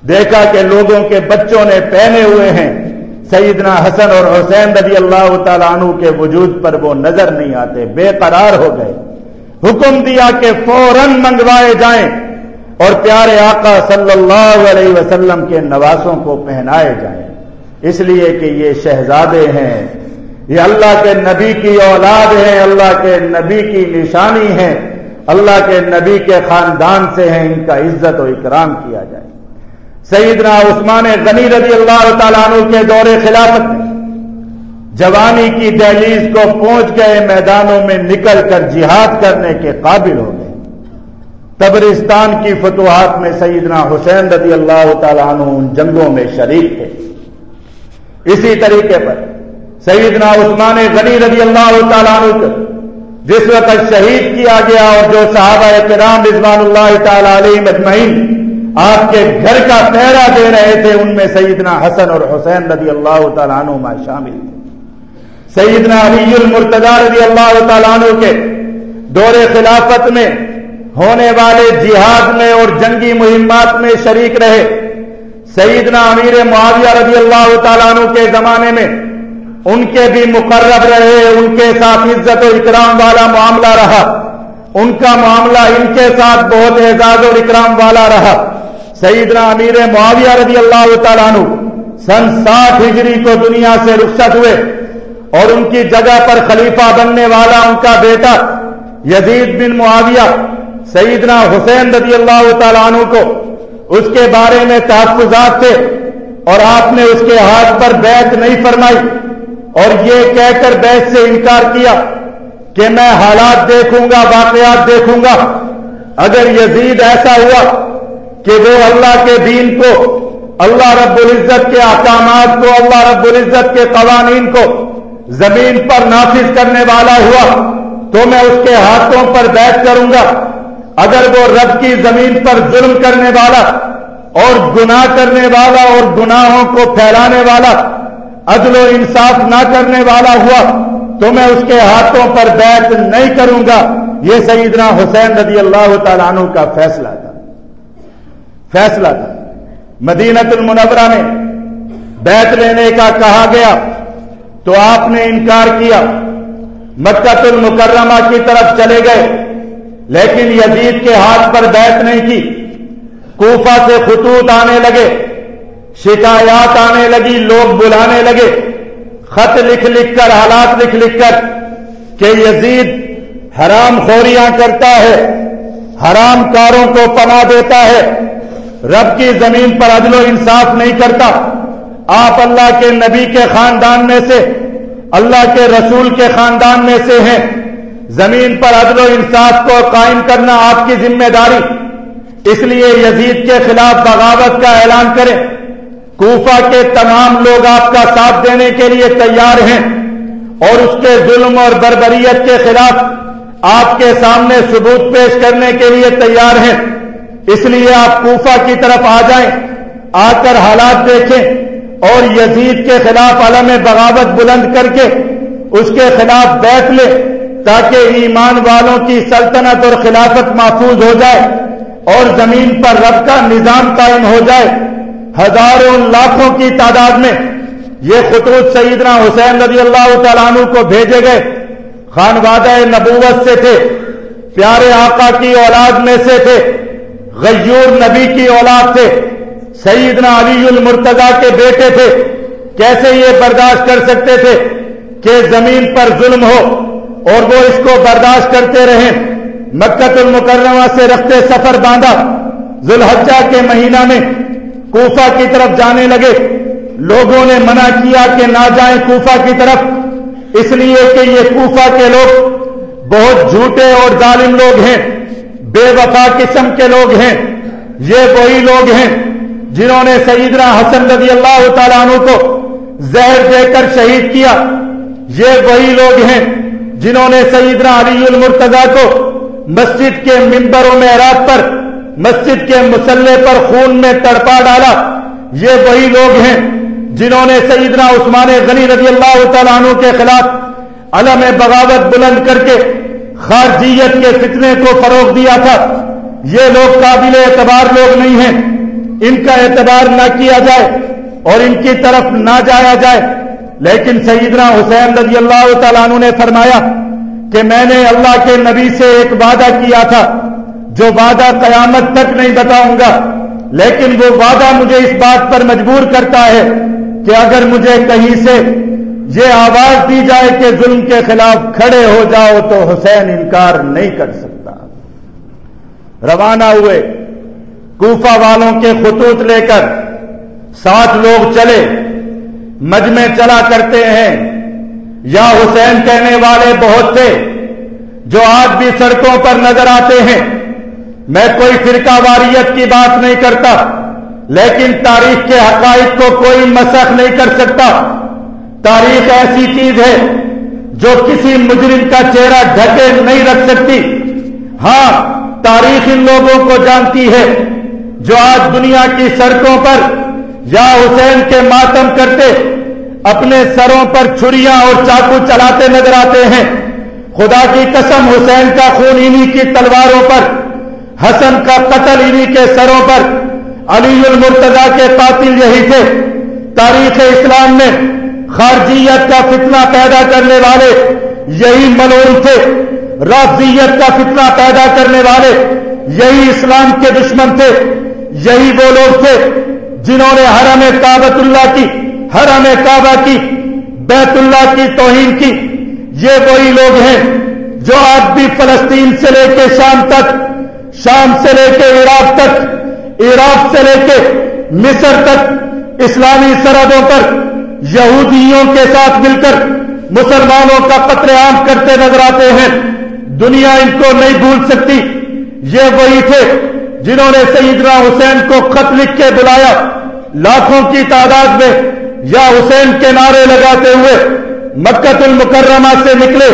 دیکھا کہ لوگوں کے بچوں نے پہنے ہوئے ہیں۔ سیدنا حسن اور حسین رضی اللہ تعالیٰ عنہ کے وجود پر وہ نظر نہیں آتے، بے قرار ہو گئے۔ حکم دیا کہ فوراً منگوائے جائیں اور پیارے آقا صلی اللہ علیہ وسلم کے نوازوں کو پہنائے جائیں۔ اس لیے کہ یہ شہزادے ہیں۔ یہ اللہ کے نبی کی اولاد ہیں، اللہ کے نبی کی نشانی ہے اللہ کے نبی کے خاندان سے ہیں، ان کا عزت و اکرام کیا جائے۔ سیدنا عثمان غنی رضی اللہ تعالیٰ عنہ کے دور خلافت میں جوانی کی دہلیز کو پہنچ گئے، میدانوں میں نکل کر جہاد کرنے کے قابل ہو گئے۔ تبرستان کی فتوحات میں سیدنا حسین رضی اللہ تعالیٰ عنہ ان جنگوں میں شریک تھے۔ اسی طریقے پر سیدنا عثمان غنی رضی اللہ تعالیٰ عنہ جس وقت شہید کیا گیا اور جو صحابہ کرام رضوان اللہ تعالی علیہ مجمعین آپ کے گھر کا پہرا دے رہے تھے، ان میں سیدنا حسن اور حسین رضی اللہ تعالیٰ عنہ شامل تھے۔ سیدنا علی المرتضی رضی اللہ تعالیٰ عنہ کے دور خلافت میں ہونے والے جہاد میں اور جنگی مہمات میں شریک رہے۔ سیدنا امیر معاویہ رضی اللہ تعالیٰ عنہ کے زمانے میں ان کے بھی مقرب رہے، ان کے ساتھ عزت و اکرام والا معاملہ رہا۔ ان کا معاملہ ان کے ساتھ بہت اعزاز اور اکرام والا رہا۔ سیدنا امیر معاویہ رضی اللہ تعالیٰ عنہ سن ساٹھ ہجری کو دنیا سے رخصت ہوئے اور ان کی جگہ پر خلیفہ بننے والا ان کا بیٹا یزید بن معاویہ سیدنا حسین رضی اللہ تعالیٰ عنہ کو اس کے بارے میں تحفظات تھے اور آپ نے اس کے ہاتھ پر بیت نہیں فرمائی۔ اور یہ کہہ کر بیت سے انکار کیا کہ میں حالات دیکھوں گا، واقعات دیکھوں گا۔ اگر یزید ایسا ہوا کہ وہ اللہ کے دین کو، اللہ رب العزت کے احکامات کو، اللہ رب العزت کے قوانین کو زمین پر نافذ کرنے والا ہوا تو میں اس کے ہاتھوں پر بیٹھ کروں گا۔ اگر وہ رب کی زمین پر ظلم کرنے والا اور گناہ کرنے والا اور گناہوں کو پھیلانے والا عدل و انصاف نہ کرنے والا ہوا تو میں اس کے ہاتھوں پر بیت نہیں کروں گا۔ یہ سیدنا حسین رضی اللہ تعالیٰ عنہ کا فیصلہ تھا۔ فیصلہ تھا۔ مدینت المنورہ میں بیت لینے کا کہا گیا تو آپ نے انکار کیا۔ مکت المکرمہ کی طرف چلے گئے، لیکن یزید کے ہاتھ پر بیت نہیں کی۔ کوفہ سے خطوط آنے لگے۔ شکایات آنے لگی، لوگ بلانے لگے۔ خط لکھ لکھ کر، حالات لکھ لکھ کر کہ یزید حرام خوریاں کرتا ہے، حرام کاروں کو پناہ دیتا ہے۔ رب کی زمین پر عدل و انصاف نہیں کرتا۔ آپ اللہ کے نبی کے خاندان میں سے، اللہ کے رسول کے خاندان میں سے ہیں۔ زمین پر عدل و انصاف کو قائم کرنا آپ کی ذمہ داری۔ اس لیے یزید کے خلاف بغاوت کا اعلان کریں۔ کوفہ کے تمام لوگ آپ کا ساتھ دینے کے لیے تیار ہیں اور اس کے ظلم اور بربریت کے خلاف آپ کے سامنے ثبوت پیش کرنے کے لیے تیار ہیں۔ اس لیے آپ کوفہ کی طرف آ جائیں، آ کر حالات دیکھیں اور یزید کے خلاف علم بغاوت بلند کر کے اس کے خلاف بیٹھ لے تاکہ ایمان والوں کی سلطنت اور خلافت محفوظ ہو جائے اور زمین پر رب کا نظام قائم ہو جائے۔ ہزاروں لاکھوں کی تعداد میں یہ خطوط سیدنا حسین رضی اللہ تعالیٰ عنہ کو بھیجے گئے۔ خانوادہ نبوت سے تھے، پیارے آقا کی اولاد میں سے تھے، غیور نبی کی اولاد تھے، سیدنا علی المرتضی کے بیٹے تھے۔ کیسے یہ برداشت کر سکتے تھے کہ زمین پر ظلم ہو اور وہ اس کو برداشت کرتے رہیں؟ مکت المکرمہ سے رکھتے سفر باندھا۔ ذوالحجہ کے مہینہ میں کوفہ کی طرف جانے لگے۔ لوگوں نے منع کیا کہ نہ جائیں کوفہ کی طرف۔ اس لیے کہ یہ کوفہ کے لوگ بہت جھوٹے اور ظالم لوگ ہیں، بے وفا قسم کے لوگ ہیں۔ یہ وہی لوگ ہیں جنہوں نے سیدنا حسن رضی اللہ تعالیٰ عنہ کو زہر دے کر شہید کیا۔ یہ وہی لوگ ہیں جنہوں نے سیدنا علی المرتضی کو مسجد کے ممبر و معراج پر مسجد کے مسلح پر خون میں تڑپا ڈالا۔ یہ وہی لوگ ہیں جنہوں نے سیدنا عثمان غنی رضی اللہ تعالیٰ عنہ کے خلاف علم بغاوت بلند کر کے خارجیت کے فتنے کو فروغ دیا تھا۔ یہ لوگ قابل اعتبار لوگ نہیں ہیں۔ ان کا اعتبار نہ کیا جائے اور ان کی طرف نہ جایا جائے۔ لیکن سیدنا حسین رضی اللہ تعالیٰ عنہ نے فرمایا کہ میں نے اللہ کے نبی سے ایک وعدہ کیا تھا۔ جو وعدہ قیامت تک نہیں بتاؤں گا، لیکن وہ وعدہ مجھے اس بات پر مجبور کرتا ہے کہ اگر مجھے کہیں سے یہ آواز دی جائے کہ ظلم کے خلاف کھڑے ہو جاؤ تو حسین انکار نہیں کر سکتا۔ روانہ ہوئے، کوفہ والوں کے خطوط لے کر سات لوگ چلے، مجمع چلا کرتے ہیں۔ یا حسین کہنے والے بہت تھے جو آج بھی سڑکوں پر نظر آتے ہیں۔ میں کوئی فرقہ واریت کی بات نہیں کرتا، لیکن تاریخ کے حقائق کو کوئی مسخ نہیں کر سکتا۔ تاریخ ایسی چیز ہے جو کسی مجرم کا چہرہ ڈھکے نہیں رکھ سکتی۔ ہاں تاریخ ان لوگوں کو جانتی ہے جو آج دنیا کی سڑکوں پر یا حسین کے ماتم کرتے اپنے سروں پر چھریاں اور چاقو چلاتے نظر آتے ہیں۔ خدا کی قسم، حسین کا خون انہی کی تلواروں پر حسن کا قتل انہی کے سروں پر علی المرتضا کے قاتل یہی تھے۔ تاریخ اسلام میں خارجیت کا فتنہ پیدا کرنے والے یہی ملون تھے۔ رافضیت کا فتنہ پیدا کرنے والے یہی اسلام کے دشمن تھے۔ یہی وہ لوگ تھے جنہوں نے حرم کابت اللہ کی، حرم کعبہ کی، بیت اللہ کی توہین کی۔ یہ وہی لوگ ہیں جو آج بھی فلسطین سے لے کے شام تک شام سے لے کے عراق تک، عراق سے لے کے مصر تک، اسلامی سرحدوں پر یہودیوں کے ساتھ مل کر مسلمانوں کا قتل عام کرتے نظر آتے ہیں۔ دنیا ان کو نہیں بھول سکتی۔ یہ وہی تھے جنہوں نے سیدنا حسین کو خط لکھ کے بلایا۔ لاکھوں کی تعداد میں یا حسین کے نعرے لگاتے ہوئے مکت المکرمہ سے نکلے،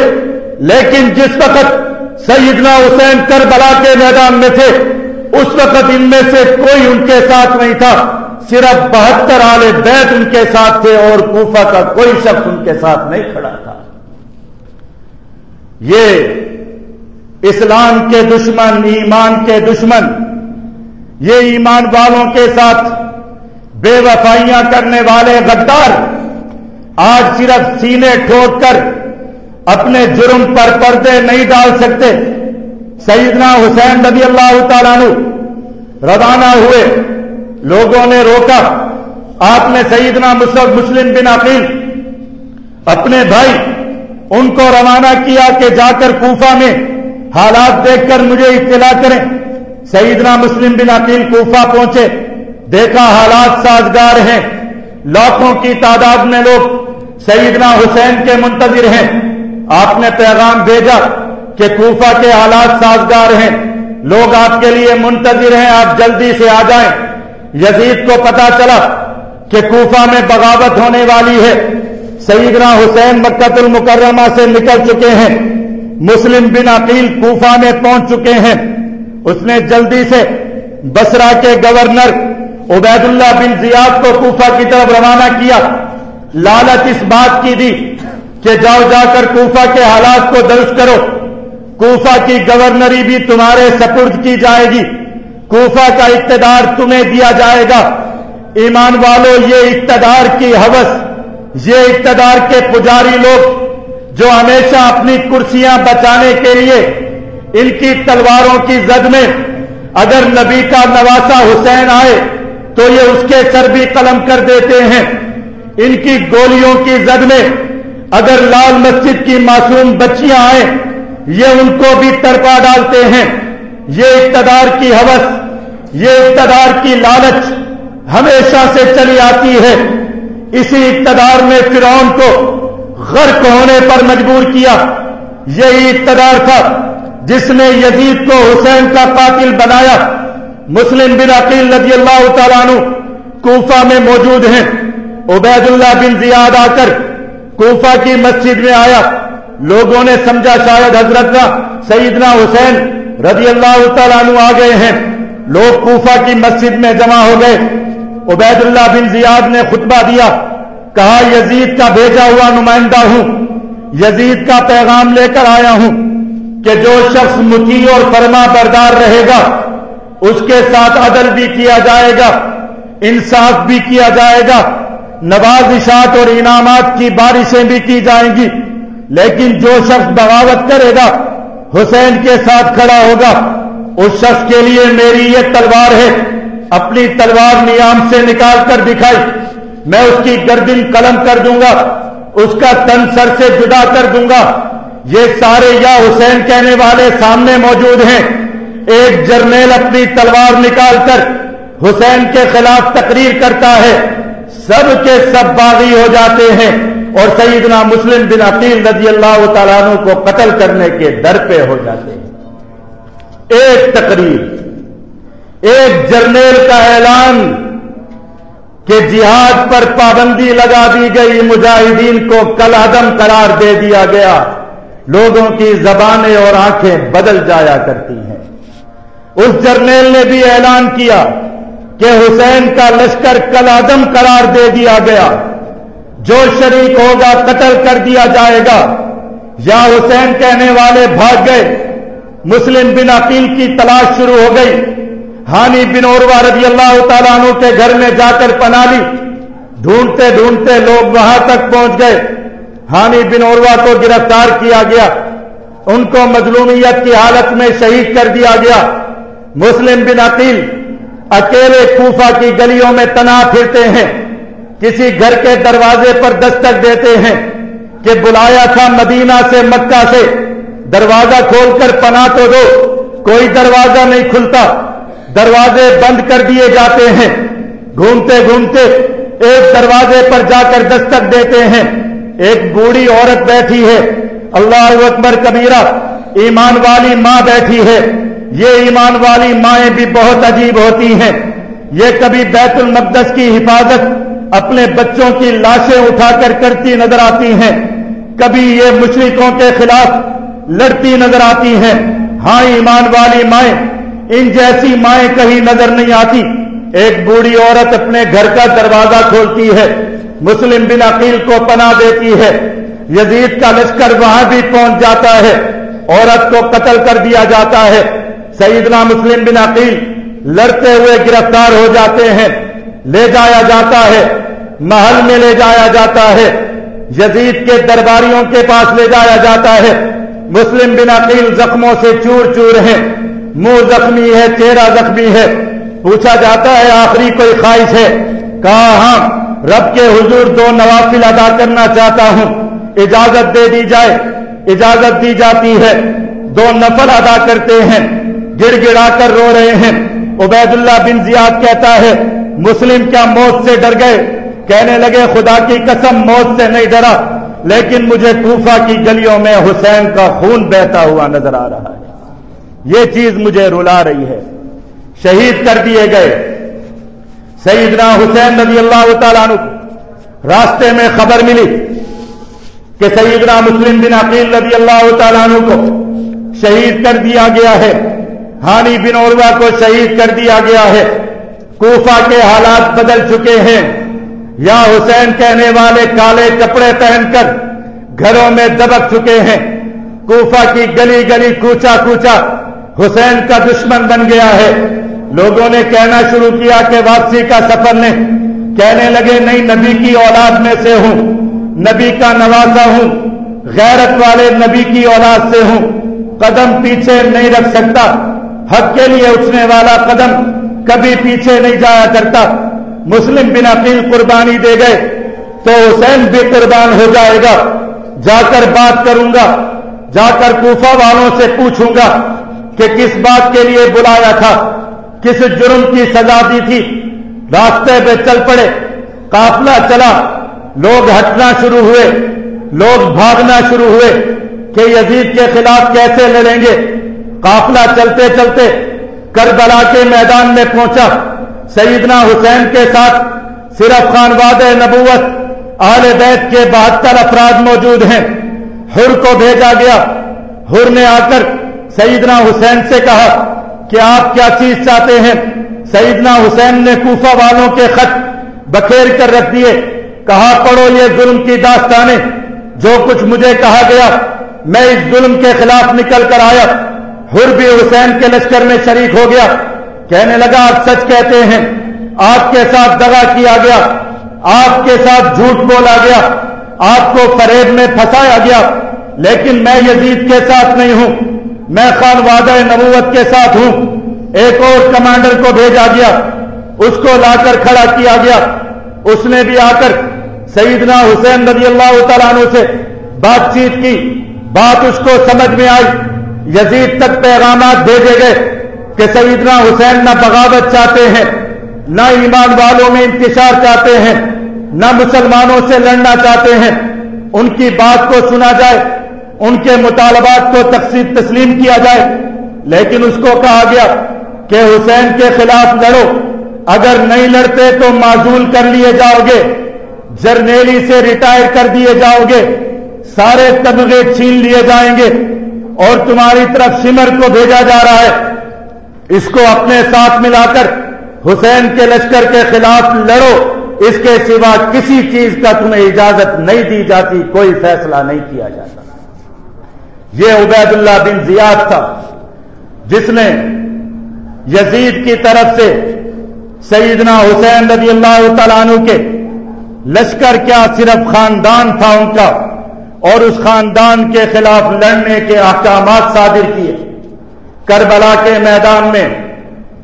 لیکن جس وقت سیدنا حسین کربلا کے میدان میں تھے۔ اس وقت ان میں سے کوئی ان کے ساتھ نہیں تھا۔ صرف بہتر آل بیت ان کے ساتھ تھے اور کوفہ کا کوئی شخص ان کے ساتھ نہیں کھڑا تھا۔ یہ اسلام کے دشمن، ایمان کے دشمن، یہ ایمان والوں کے ساتھ بے وفائیاں کرنے والے غدار، آج صرف سینے ٹھوک کر اپنے جرم پر پردے نہیں ڈال سکتے۔ سیدنا حسین رضی اللہ تعالیٰ روانہ ہوئے۔ لوگوں نے روکا۔ آپ نے سیدنا مسلم بن عقیل اپنے بھائی ان کو روانہ کیا کہ جا کر کوفہ میں حالات دیکھ کر مجھے اطلاع کریں۔ سیدنا مسلم بن عقیل کوفہ پہنچے۔ دیکھا حالات سازگار ہیں۔ لاکھوں کی تعداد میں لوگ سیدنا حسین کے منتظر ہیں۔ آپ نے پیغام بھیجا کہ کوفہ کے حالات سازگار ہیں۔ لوگ آپ کے لیے منتظر ہیں، آپ جلدی سے آ جائیں۔ یزید کو پتا چلا کہ کوفہ میں بغاوت ہونے والی ہے۔ سیدنا حسین مکت المکرمہ سے نکل چکے ہیں۔ مسلم بن عقیل کوفہ میں پہنچ چکے ہیں۔ اس نے جلدی سے بسرا کے گورنر عبید اللہ بن زیاد کو کوفہ کی طرف روانہ کیا۔ لالچ اس بات کی دی کہ جاؤ جا کر کوفہ کے حالات کو درج کرو۔ کوفہ کی گورنری بھی تمہارے سپرد کی جائے گی۔ کوفہ کا اقتدار تمہیں دیا جائے گا۔ ایمان والو، یہ اقتدار کی حوث، یہ اقتدار کے پجاری لوگ جو ہمیشہ اپنی کرسیاں بچانے کے لیے ان کی تلواروں کی زد میں اگر نبی کا نواسا حسین آئے تو یہ اس کے سر بھی قلم کر دیتے ہیں۔ ان کی گولیوں کی زد میں اگر لال مسجد کی معصوم بچیاں آئیں، یہ ان کو بھی تڑپا ڈالتے ہیں۔ یہ اقتدار کی حوث، یہ اقتدار کی لالچ ہمیشہ سے چلی آتی ہے۔ اسی اقتدار میں فرعون کو غرق ہونے پر مجبور کیا۔ یہی اقتدار تھا جس نے یزید کو حسین کا قاتل بنایا۔ مسلم بن عقیل رضی اللہ تعالیٰ کوفہ میں موجود ہیں۔ عبید اللہ بن زیاد آ کر کوفہ کی مسجد میں آیا۔ لوگوں نے سمجھا شاید حضرت کا سیدنا حسین رضی اللہ تعالیٰ عنہ آ گئے ہیں۔ لوگ کوفہ کی مسجد میں جمع ہو گئے۔ عبید اللہ بن زیاد نے خطبہ دیا۔ کہا، یزید کا بھیجا ہوا نمائندہ ہوں۔ یزید کا پیغام لے کر آیا ہوں کہ جو شخص متی اور فرما بردار رہے گا، اس کے ساتھ عدل بھی کیا جائے گا، انصاف بھی کیا جائے گا۔ نوازشات اور انعامات کی بارشیں بھی کی جائیں گی، لیکن جو شخص بغاوت کرے گا، حسین کے ساتھ کھڑا ہوگا، اس شخص کے لیے میری یہ تلوار ہے، اپنی تلوار نیام سے نکال کر دکھائی، میں اس کی گردن قلم کر دوں گا، اس کا تن سر سے جدا کر دوں گا۔ یہ سارے یا حسین کہنے والے سامنے موجود ہیں۔ ایک جرنیل اپنی تلوار نکال کر حسین کے خلاف تقریر کرتا ہے۔ سب کے سب باغی ہو جاتے ہیں اور سیدنا مسلم بن عقیل رضی اللہ تعالیٰ عنہ کو قتل کرنے کے در پہ ہو جاتے ہیں۔ ایک تقریر، ایک جرنیل کا اعلان کہ جہاد پر پابندی لگا دی گئی، مجاہدین کو کل عدم قرار دے دیا گیا۔ لوگوں کی زبانیں اور آنکھیں بدل جایا کرتی ہیں۔ اس جرنیل نے بھی اعلان کیا کہ حسین کا لشکر کل عدم قرار دے دیا گیا۔ جو شریک ہوگا قتل کر دیا جائے گا۔ یا حسین کہنے والے بھاگ گئے۔ مسلم بن عقیل کی تلاش شروع ہو گئی۔ ہانی بن عروا رضی اللہ تعالیٰ عنہ کے گھر میں جا کر پنا لی۔ ڈھونڈتے ڈھونڈتے لوگ وہاں تک پہنچ گئے۔ ہانی بن عروا کو گرفتار کیا گیا۔ ان کو مظلومیت کی حالت میں شہید کر دیا گیا۔ مسلم بن عقیل اکیلے کوفہ کی گلیوں میں تنا پھرتے ہیں، کسی گھر کے دروازے پر دستک دیتے ہیں کہ بلایا تھا مدینہ سے مکہ سے، دروازہ کھول کر پنا تو دو، کوئی دروازہ نہیں کھلتا۔ دروازے بند کر دیے جاتے ہیں۔ گھومتے گھومتے ایک دروازے پر جا کر دستک دیتے ہیں۔ ایک بوڑھی عورت بیٹھی ہے۔ اللہ اکبر کبیرہ، ایمان والی ماں بیٹھی ہے۔ یہ ایمان والی مائیں بھی بہت عجیب ہوتی ہیں۔ یہ کبھی بیت المقدس کی حفاظت اپنے بچوں کی لاشیں اٹھا کر کرتی نظر آتی ہیں۔ کبھی یہ مشرقوں کے خلاف لڑتی نظر آتی ہیں۔ ہاں ایمان والی مائیں، ان جیسی مائیں کہیں نظر نہیں آتی۔ ایک بوڑھی عورت اپنے گھر کا دروازہ کھولتی ہے، مسلم بن عقیل کو پناہ دیتی ہے۔ یزید کا لشکر وہاں بھی پہنچ جاتا ہے، عورت کو قتل کر دیا جاتا ہے۔ سیدنا مسلم بن عقیل لڑتے ہوئے گرفتار ہو جاتے ہیں، لے جایا جاتا ہے، محل میں لے جایا جاتا ہے، یزید کے درباریوں کے پاس لے جایا جاتا ہے۔ مسلم بن عقیل زخموں سے چور چور ہیں، منہ زخمی ہے، چہرہ زخمی ہے۔ پوچھا جاتا ہے، آخری کوئی خواہش ہے؟ کہا ہاں رب کے حضور دو نوافل ادا کرنا چاہتا ہوں۔ اجازت دے دی جائے، اجازت دی جاتی ہے۔ دو نفل ادا کرتے ہیں۔ گڑ گڑا کر رو رہے ہیں۔ عبید اللہ بن زیاد کہتا ہے، مسلم کیا موت سے ڈر گئے؟ کہنے لگے، خدا کی قسم موت سے نہیں ڈرا، لیکن مجھے کوفہ کی گلیوں میں حسین کا خون بہتا ہوا نظر آ رہا ہے۔ یہ چیز مجھے رلا رہی ہے۔ شہید کر دیے گئے۔ سیدنا حسین رضی اللہ تعالیٰ عنہ راستے میں خبر ملی کہ سیدنا مسلم بن عقیل رضی اللہ تعالیٰ عنہ کو شہید کر دیا گیا ہے۔ ہانی بن عروا کو شہید کر دیا گیا ہے۔ کوفہ کے حالات بدل چکے ہیں۔ یا حسین کہنے والے کالے کپڑے پہن کر گھروں میں دبک چکے ہیں۔ کوفہ کی گلی گلی کوچا کوچا حسین کا دشمن بن گیا ہے۔ لوگوں نے کہنا شروع کیا کہ واپسی کا سفر نے کہنے لگے، نہیں، نبی کی اولاد میں سے ہوں۔ نبی کا نوازا ہوں۔ غیرت والے نبی کی اولاد سے ہوں۔ قدم پیچھے نہیں رکھ سکتا۔ حق کے لیے اٹھنے والا قدم کبھی پیچھے نہیں جایا کرتا۔ مسلم بنا عقیل قربانی دے گئے تو حسین بھی قربان ہو جائے گا۔ جا کر بات کروں گا۔ جا کر کوفہ والوں سے پوچھوں گا کہ کس بات کے لیے بلایا تھا۔ کس جرم کی سزا دی تھی۔ راستے پہ چل پڑے۔ قافلہ چلا۔ لوگ ہٹنا شروع ہوئے۔ لوگ بھاگنا شروع ہوئے کہ یزید کے خلاف کیسے لڑیں گے۔ قافلہ چلتے چلتے کربلا کے میدان میں پہنچا۔ سیدنا حسین کے ساتھ صرف خان واد نبوت آل بیت کے بہتر افراد موجود ہیں۔ ہر کو بھیجا گیا۔ ہر نے آ کر سیدنا حسین سے کہا کہ آپ کیا چیز چاہتے ہیں؟ سیدنا حسین نے کوفہ والوں کے خط بکھیر کر رکھ دیے۔ کہا، پڑھو یہ ظلم کی داستانیں۔ جو کچھ مجھے کہا گیا، میں اس ظلم کے خلاف نکل کر آیا۔ ہر بھی حسین کے لشکر میں شریک ہو گیا۔ کہنے لگا، آپ سچ کہتے ہیں، آپ کے ساتھ دگا کیا گیا، آپ کے ساتھ جھوٹ بولا گیا، آپ کو فریب میں پھنسایا گیا۔ لیکن میں یزید کے ساتھ نہیں ہوں، میں خان وعدہ نبوت کے ساتھ ہوں۔ ایک اور کمانڈر کو بھیجا گیا، اس کو لا کر کھڑا کیا گیا۔ اس نے بھی آ کر سیدنا حسین رضی اللہ تعالیٰ عنہ سے بات چیت کی، بات اس کو سمجھ میں آئی۔ یزید تک پیغامات بھیجے گئے کہ سیدنا حسین نہ بغاوت چاہتے ہیں، نہ ایمان والوں میں انتشار چاہتے ہیں، نہ مسلمانوں سے لڑنا چاہتے ہیں۔ ان کی بات کو سنا جائے، ان کے مطالبات کو تقسیم تسلیم کیا جائے۔ لیکن اس کو کہا گیا کہ حسین کے خلاف لڑو۔ اگر نہیں لڑتے تو معذول کر لیے جاؤ گے، جرنیلی سے ریٹائر کر دیے جاؤ گے، سارے تمغے چھین لیے جائیں گے۔ اور تمہاری طرف سمر کو بھیجا جا رہا ہے۔ اس کو اپنے ساتھ ملا کر حسین کے لشکر کے خلاف لڑو۔ اس کے سوا کسی چیز کا تمہیں اجازت نہیں دی جاتی، کوئی فیصلہ نہیں کیا جاتا۔ یہ عبید اللہ بن زیاد تھا، جس نے یزید کی طرف سے سیدنا حسین رضی اللہ تعالیٰ عنہ کے لشکر کیا صرف خاندان تھا ان کا۔ اور اس خاندان کے خلاف لڑنے کے احکامات صادر کیے۔ کربلا کے میدان میں،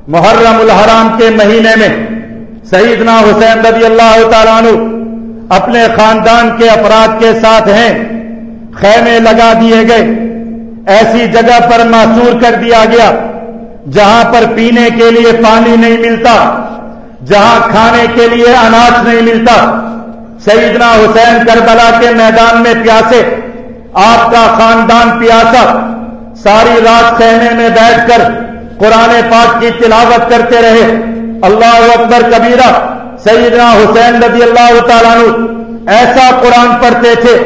محرم الحرام کے مہینے میں، سیدنا حسین رضی اللہ تعالیٰ عنہ اپنے خاندان کے افراد کے ساتھ ہیں، خیمے لگا دیے گئے۔ ایسی جگہ پر معصور کر دیا گیا، جہاں پر پینے کے لیے پانی نہیں ملتا، جہاں کھانے کے لیے اناج نہیں ملتا۔ سیدنا حسین کربلا کے میدان میں پیاسے، آپ کا خاندان پیاسا، ساری رات خیمے میں بیٹھ کر قرآن پاک کی تلاوت کرتے رہے۔ اللہ اکبر کبیرہ، سیدنا حسین رضی اللہ تعالیٰ ایسا قرآن پڑھتے تھے۔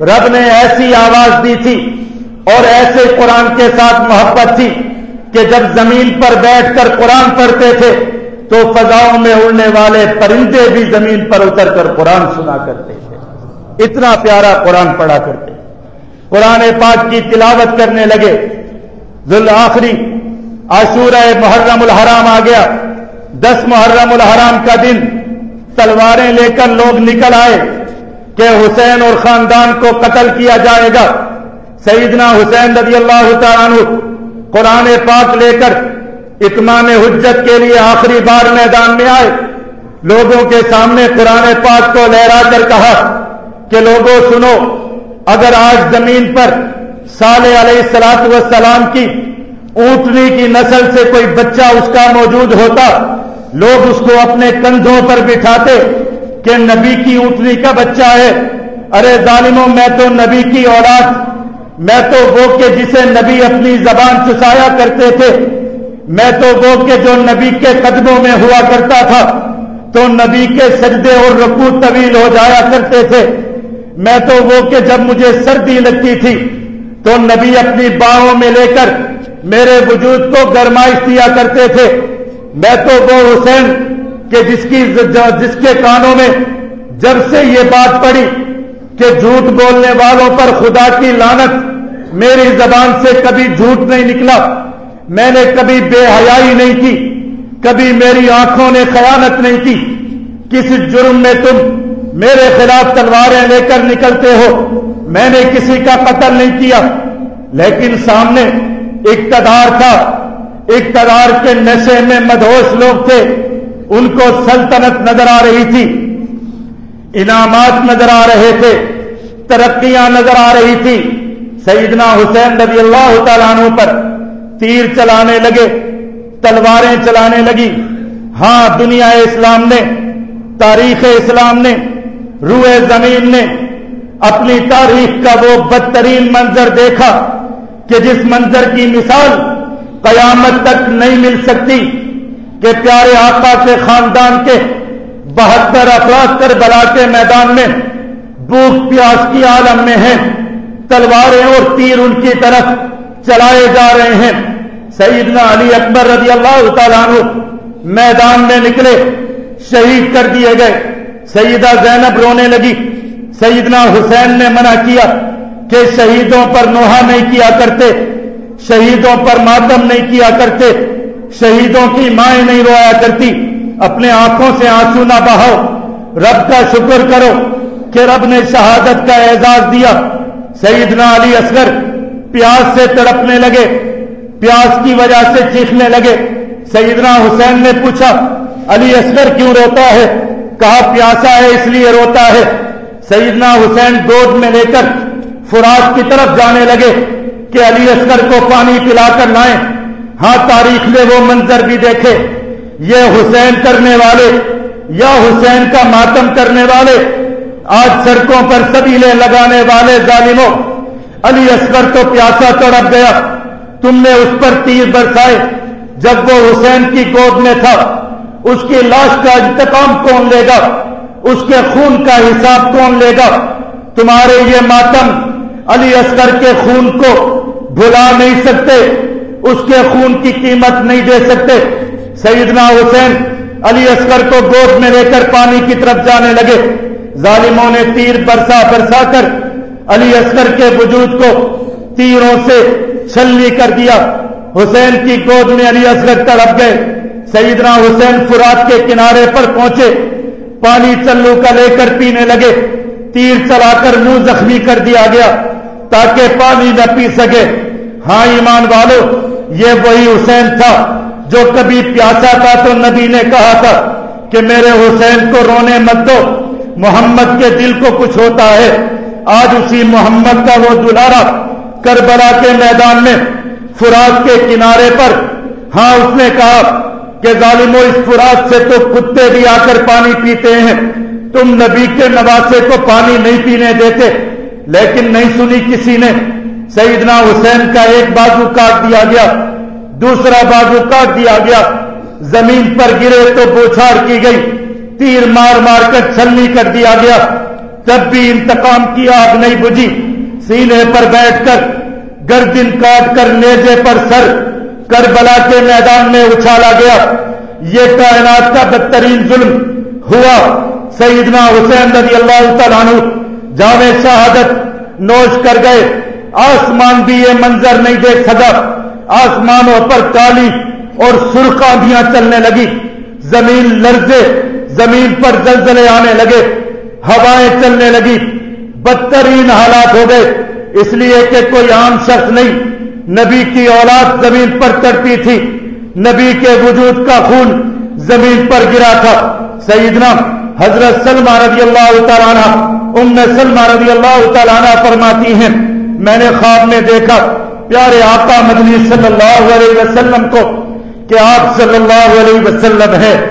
رب نے ایسی آواز دی تھی اور ایسے قرآن کے ساتھ محبت تھی کہ جب زمین پر بیٹھ کر قرآن پڑھتے تھے تو فضاؤں میں اڑنے والے پرندے بھی زمین پر اتر کر قرآن سنا کرتے تھے۔ اتنا پیارا قرآن پڑھا کرتے۔ قرآن پاک کی تلاوت کرنے لگے۔ ذل آخری عاشور محرم الحرام آ گیا۔ دس محرم الحرام کا دن۔ تلواریں لے کر لوگ نکل آئے کہ حسین اور خاندان کو قتل کیا جائے گا۔ سیدنا حسین رضی اللہ تعالیٰ عنہ قرآن پاک لے کر اتمام حجت کے لیے آخری بار میدان میں آئے۔ لوگوں کے سامنے قرآن پاک کو لہرا کر کہا کہ لوگوں سنو، اگر آج زمین پر سال علیہ السلاط وسلام کی اونٹنی کی نسل سے کوئی بچہ اس کا موجود ہوتا، لوگ اس کو اپنے کندھوں پر بٹھاتے کہ نبی کی اونٹنی کا بچہ ہے۔ ارے ظالموں، میں تو نبی کی اولاد، میں تو وہ کہ جسے نبی اپنی زبان چسایا کرتے تھے۔ میں تو وہ کہ جو نبی کے قدموں میں ہوا کرتا تھا، تو نبی کے سجدے اور رکو طویل ہو جایا کرتے تھے۔ میں تو وہ کہ جب مجھے سردی لگتی تھی، تو نبی اپنی باہوں میں لے کر میرے وجود کو گرمائش دیا کرتے تھے۔ میں تو وہ حسین کہ جس کی جس کے کانوں میں جب سے یہ بات پڑی کہ جھوٹ بولنے والوں پر خدا کی لانت میری زبان سے کبھی جھوٹ نہیں نکلا۔ میں نے کبھی بے حیائی نہیں کی، کبھی میری آنکھوں نے خیانت نہیں کی۔ کس جرم میں تم میرے خلاف تلواریں لے کر نکلتے ہو؟ میں نے کسی کا قتل نہیں کیا۔ لیکن سامنے اقتدار تھا۔ اقتدار کے نشے میں مدہوش لوگ تھے۔ ان کو سلطنت نظر آ رہی تھی۔ انعامات نظر آ رہے تھے۔ ترقیاں نظر آ رہی تھی۔ سیدنا حسین رضی اللہ تعالیٰ عنہ پر تیر چلانے لگے، تلواریں چلانے لگی۔ ہاں دنیا اسلام نے، تاریخ اسلام نے روئے زمین نے اپنی تاریخ کا وہ بدترین منظر دیکھا کہ جس منظر کی مثال قیامت تک نہیں مل سکتی کہ پیارے آقا کے خاندان کے بہتر افراد کر بلا کے میدان میں بھوک پیاس کی عالم میں ہیں، تلواریں اور تیر ان کی طرف چلائے جا رہے ہیں۔ سیدنا علی اکبر رضی اللہ تعالیٰ عنہ میدان میں نکلے، شہید کر دیے گئے۔ سیدہ زینب رونے لگی۔ سیدنا حسین نے منع کیا کہ شہیدوں پر نوحہ نہیں کیا کرتے، شہیدوں پر ماتم نہیں کیا کرتے، شہیدوں کی مائیں نہیں رویا کرتی۔ اپنے آنکھوں سے آنسو نہ بہاؤ۔ رب کا شکر کرو کہ رب نے شہادت کا اعزاز دیا۔ سیدنا علی اصغر پیاس سے تڑپنے لگے۔ پیاس کی وجہ سے چیخنے لگے۔ سیدنا حسین نے پوچھا، علی اصغر کیوں روتا ہے؟ کہا، پیاسا ہے، اس لیے روتا ہے۔ سیدنا حسین گود میں لے کر فرات کی طرف جانے لگے کہ علی اصغر کو پانی پلا کر لائیں۔ ہاں تاریخ نے وہ منظر بھی دیکھے۔ یہ حسین کرنے والے، یا حسین کا ماتم کرنے والے، آج سڑکوں پر سبیلے لگانے والے ظالموں۔ علی اصغر تو پیاسا تڑپ گیا۔ تم نے اس پر تیر برسائے، جب وہ حسین کی گود میں تھا، اس کی لاش کا انتقام کون لے گا؟ اس کے خون کا حساب کون لے گا؟ تمہارے یہ ماتم علی اصغر کے خون کو بھلا نہیں سکتے، اس کے خون کی قیمت نہیں دے سکتے۔ سیدنا حسین علی اصغر کو گود میں لے کر پانی کی طرف جانے لگے۔ ظالموں نے تیر برسا برسا کر علی اصغر کے وجود کو تیروں سے چھلی کر دیا۔ حسین کی گود میں علی اصغر تڑپ گئے۔ سیدنا حسین فرات کے کنارے پر پہنچے۔ پانی چلو کا لے کر پینے لگے۔ تیر چلا کر منہ زخمی کر دیا گیا تاکہ پانی نہ پی سکے۔ ہاں ایمان والو، یہ وہی حسین تھا جو کبھی پیاسا تھا تو نبی نے کہا تھا کہ میرے حسین کو رونے مت دو۔ محمد کے دل کو کچھ ہوتا ہے۔ آج اسی محمد کا وہ دلارا کربلا کے میدان میں فرات کے کنارے پر ہاں اس نے کہا کہ ظالموں اس فرات سے تو کتے بھی آ کر پانی پیتے ہیں۔ تم نبی کے نواسے کو پانی نہیں پینے دیتے، لیکن نہیں سنی کسی نے۔ سیدنا حسین کا ایک بازو کاٹ دیا گیا، دوسرا بازو کاٹ دیا گیا۔ زمین پر گرے تو بوچھاڑ کی گئی، تیر مار مار کر چھلنی کر دیا گیا۔ تب بھی انتقام کی آگ نہیں بجھی سینے پر بیٹھ کر گردن کاٹ کر نیزے پر سر کربلا کے میدان میں اچھالا گیا۔ یہ کائنات کا بدترین ظلم ہوا۔ سیدنا حسین رضی اللہ تعالیٰ جامع شہادت نوش کر گئے۔ آسمان بھی یہ منظر نہیں دیکھ سکا۔ آسمانوں پر کالی اور سرخ آندیاں چلنے لگی۔ زمین لرزے، زمین پر زلزلے آنے لگے۔ ہوائیں چلنے لگی۔ بدترین حالات ہو گئے۔ اس لیے کہ کوئی عام شخص نہیں، نبی کی اولاد زمین پر چڑھتی تھی۔ نبی کے وجود کا خون زمین پر گرا تھا۔ سیدنا حضرت سلمہ رضی اللہ تعالیٰ ام سلمہ رضی اللہ تعالیٰ فرماتی ہیں، میں نے خواب میں دیکھا، پیارے آقا مدنی صلی اللہ علیہ وسلم کو، کہ آپ صلی اللہ علیہ وسلم ہے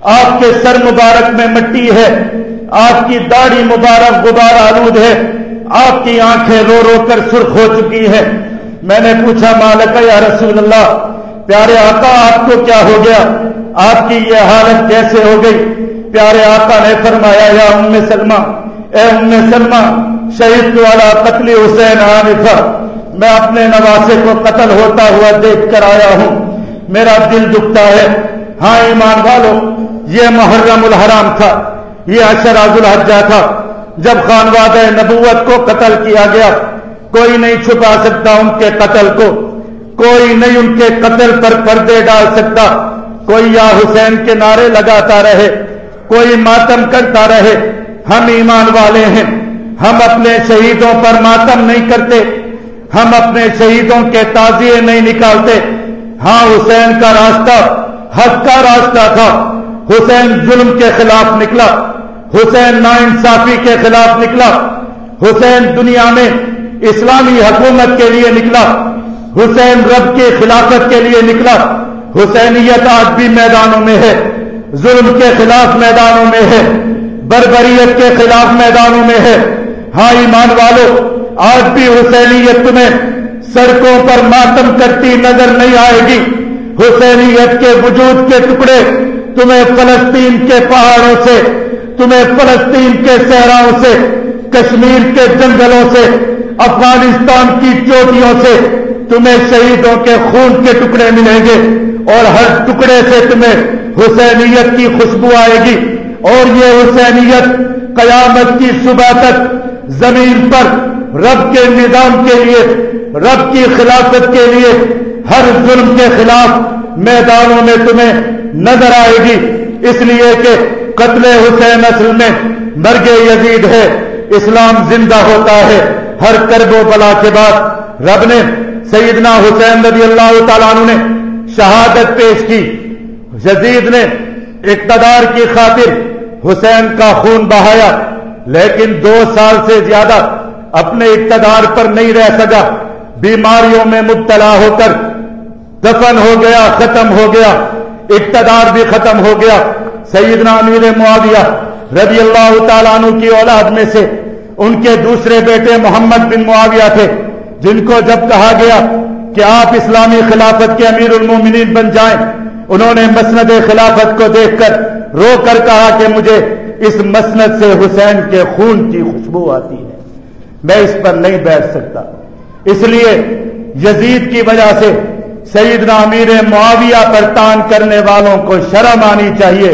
آپ کے سر مبارک میں مٹی ہے۔ آپ کی داڑھی مبارک غبار آلود ہے۔ آپ کی آنکھیں رو رو کر سرخ ہو چکی ہے میں نے پوچھا، مالک، یا رسول اللہ، پیارے آقا، آپ کو کیا ہو گیا؟ آپ کی یہ حالت کیسے ہو گئی؟ پیارے آقا نے فرمایا، یا ام سلمہ، اے ام سلمہ، شہید والا قتل حسین عارفہ، میں اپنے نواسے کو قتل ہوتا ہوا دیکھ کر آیا ہوں۔ میرا دل دکھتا ہے۔ ہاں ایمان والو، یہ محرم الحرام تھا۔ یہ اشراز الحجہ تھا۔ جب خانواد نبوت کو قتل کیا گیا، کوئی نہیں چھپا سکتا ان کے قتل کو۔ کوئی نہیں ان کے قتل پر پردے ڈال سکتا۔ کوئی یا حسین کے نعرے لگاتا رہے، کوئی ماتم کرتا رہے۔ ہم ایمان والے ہیں۔ ہم اپنے شہیدوں پر ماتم نہیں کرتے۔ ہم اپنے شہیدوں کے تازیے نہیں نکالتے۔ ہاں حسین کا راستہ، حق کا راستہ تھا۔ حسین ظلم کے خلاف نکلا۔ حسین نا انصافی کے خلاف نکلا، حسین دنیا میں اسلامی حکومت کے لیے نکلا، حسین رب کے خلافت کے لیے نکلا۔ حسینیت آج بھی میدانوں میں ہے، ظلم کے خلاف میدانوں میں ہے، بربریت کے خلاف میدانوں میں ہے۔ ہاں ایمان والو، آج بھی حسینیت تمہیں سڑکوں پر ماتم کرتی نظر نہیں آئے گی۔ حسینیت کے وجود کے ٹکڑے تمہیں فلسطین کے پہاڑوں سے، تمہیں فلسطین کے صحراؤں سے، کشمیر کے جنگلوں سے، افغانستان کی چوٹیوں سے تمہیں شہیدوں کے خون کے ٹکڑے ملیں گے اور ہر ٹکڑے سے تمہیں حسینیت کی خوشبو آئے گی اور یہ حسینیت قیامت کی صبح تک زمین پر رب کے نظام کے لیے، رب کی خلافت کے لیے، ہر ظلم کے خلاف میدانوں میں تمہیں نظر آئے گی۔ اس لیے کہ قتل حسین اصل میں مرگ یزید ہے۔ اسلام زندہ ہوتا ہے۔ ہر کرب و بلا کے بعد رب نے سیدنا حسین رضی اللہ تعالیٰ عنہ نے شہادت پیش کی۔ یزید نے اقتدار کی خاطر حسین کا خون بہایا، لیکن دو سال سے زیادہ اپنے اقتدار پر نہیں رہ سکا۔ بیماریوں میں مبتلا ہو کر دفن ہو گیا، ختم ہو گیا۔ اقتدار بھی ختم ہو گیا۔ سیدنا امیر معاویہ رضی اللہ تعالیٰ عنہ کی اولاد میں سے ان کے دوسرے بیٹے محمد بن معاویہ تھے، جن کو جب کہا گیا کہ آپ اسلامی خلافت کے امیر المومنین بن جائیں، انہوں نے مسند خلافت کو دیکھ کر رو کر کہا کہ مجھے اس مسند سے حسین کے خون کی خوشبو آتی ہے۔ میں اس پر نہیں بیٹھ سکتا۔ اس لیے یزید کی وجہ سے سیدنا امیر معاویہ پر تان کرنے والوں کو شرم آنی چاہیے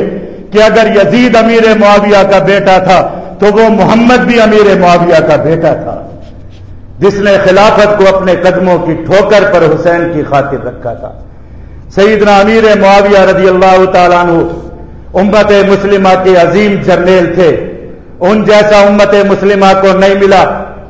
کہ اگر یزید امیر معاویہ کا بیٹا تھا تو وہ محمد بھی امیر معاویہ کا بیٹا تھا۔ جس نے خلافت کو اپنے قدموں کی ٹھوکر پر حسین کی خاطر رکھا تھا۔ سیدنا امیر معاویہ رضی اللہ تعالیٰ عنہ امت مسلمہ کے عظیم جرنیل تھے۔ ان جیسا امت مسلمہ کو نہیں ملا،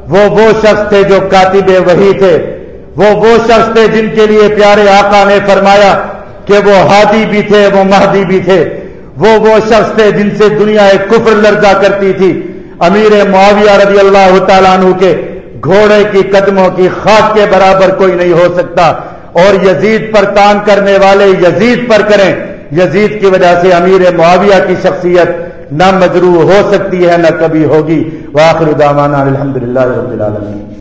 وہ وہ شخص تھے جو کاتب وہی تھے۔ وہ وہ شخص تھے جن کے لیے پیارے آقا نے فرمایا کہ وہ ہادی بھی تھے، وہ مہدی بھی تھے۔ وہ وہ شخص تھے جن سے دنیا ایک کفر لرزا کرتی تھی۔ امیر معاویہ رضی اللہ تعالیٰ عنہ کے گھوڑے کی قدموں کی خاک کے برابر کوئی نہیں ہو سکتا۔ اور یزید پر تان کرنے والے یزید پر کریں۔ یزید کی وجہ سے امیر معاویہ کی شخصیت نہ مجروح ہو سکتی ہے، نہ کبھی ہوگی۔ واخر دامان الحمد للہ رب العالمین۔